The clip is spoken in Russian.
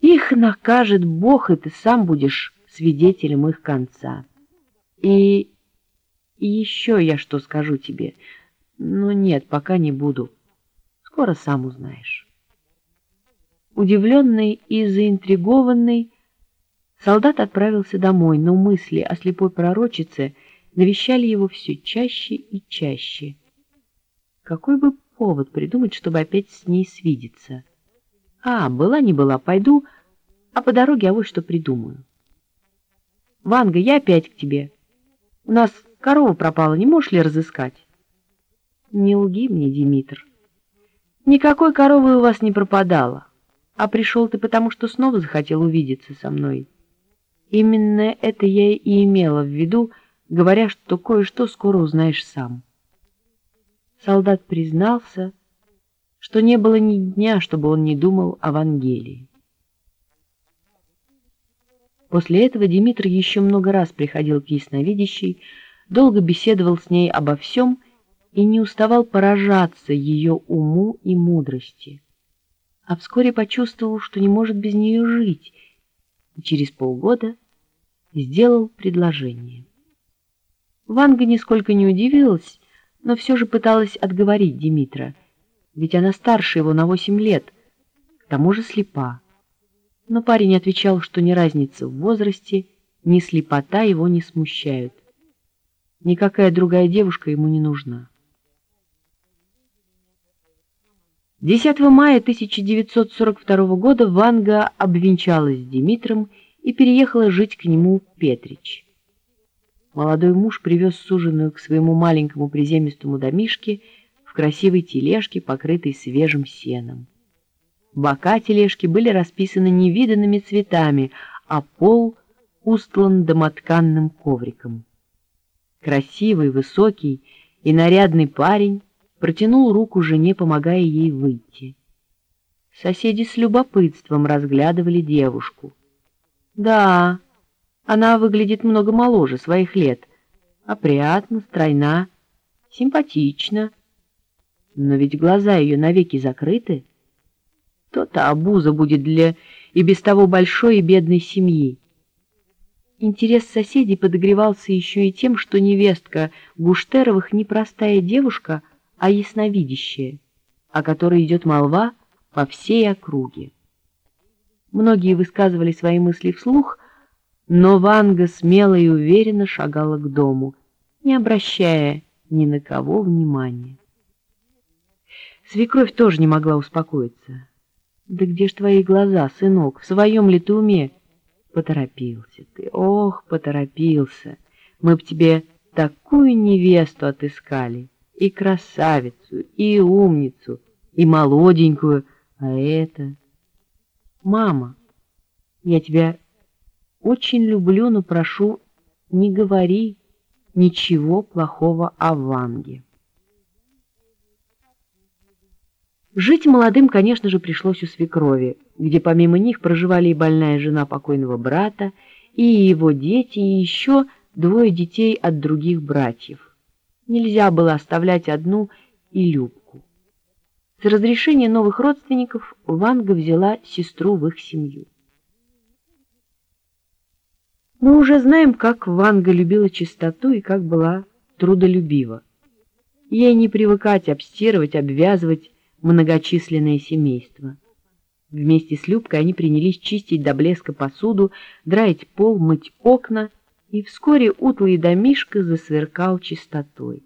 Их накажет Бог, и ты сам будешь свидетелем их конца. И, еще я что скажу тебе. Но нет, пока не буду. Скоро сам узнаешь. Удивленный и заинтригованный, солдат отправился домой, но мысли о слепой пророчице навещали его все чаще и чаще. Какой бы повод придумать, чтобы опять с ней свидеться? А, была не была, пойду, а по дороге а вот что придумаю. Ванга, я опять к тебе. У нас корова пропала, не можешь ли разыскать? Не лги мне, Димитр. Никакой коровы у вас не пропадало, а пришел ты потому, что снова захотел увидеться со мной. Именно это я и имела в виду, говоря, что кое-что скоро узнаешь сам. Солдат признался, что не было ни дня, чтобы он не думал о Вангелии. После этого Димитр еще много раз приходил к ясновидящей, долго беседовал с ней обо всем и не уставал поражаться ее уму и мудрости. А вскоре почувствовал, что не может без нее жить, и через полгода сделал предложение. Ванга нисколько не удивилась, но все же пыталась отговорить Димитра — ведь она старше его на восемь лет, к тому же слепа. Но парень отвечал, что ни разница в возрасте, ни слепота его не смущают. Никакая другая девушка ему не нужна. 10 мая 1942 года Ванга обвенчалась с Димитром и переехала жить к нему в Петрич. Молодой муж привез суженую к своему маленькому приземистому домишке красивой тележке, покрытой свежим сеном. Бока тележки были расписаны невиданными цветами, а пол устлан домотканным ковриком. Красивый, высокий и нарядный парень протянул руку жене, помогая ей выйти. Соседи с любопытством разглядывали девушку. Да, она выглядит много моложе своих лет, опрятно, стройна, симпатична, но ведь глаза ее навеки закрыты. То-то обуза будет для и без того большой и бедной семьи. Интерес соседей подогревался еще и тем, что невестка Гуштеровых не простая девушка, а ясновидящая, о которой идет молва по всей округе. Многие высказывали свои мысли вслух, но Ванга смело и уверенно шагала к дому, не обращая ни на кого внимания. Свекровь тоже не могла успокоиться. «Да где ж твои глаза, сынок? В своем ли ты уме?» «Поторопился ты, ох, поторопился. Мы б тебе такую невесту отыскали, и красавицу, и умницу, и молоденькую, а это...» «Мама, я тебя очень люблю, но прошу, не говори ничего плохого о Ванге». Жить молодым, конечно же, пришлось у свекрови, где помимо них проживали и больная жена покойного брата, и его дети, и еще двое детей от других братьев. Нельзя было оставлять одну и Любку. С разрешения новых родственников Ванга взяла сестру в их семью. Мы уже знаем, как Ванга любила чистоту и как была трудолюбива. Ей не привыкать обстирывать, обвязывать, многочисленное семейство. Вместе с Любкой они принялись чистить до блеска посуду, драить пол, мыть окна, и вскоре утлый домишко засверкал чистотой.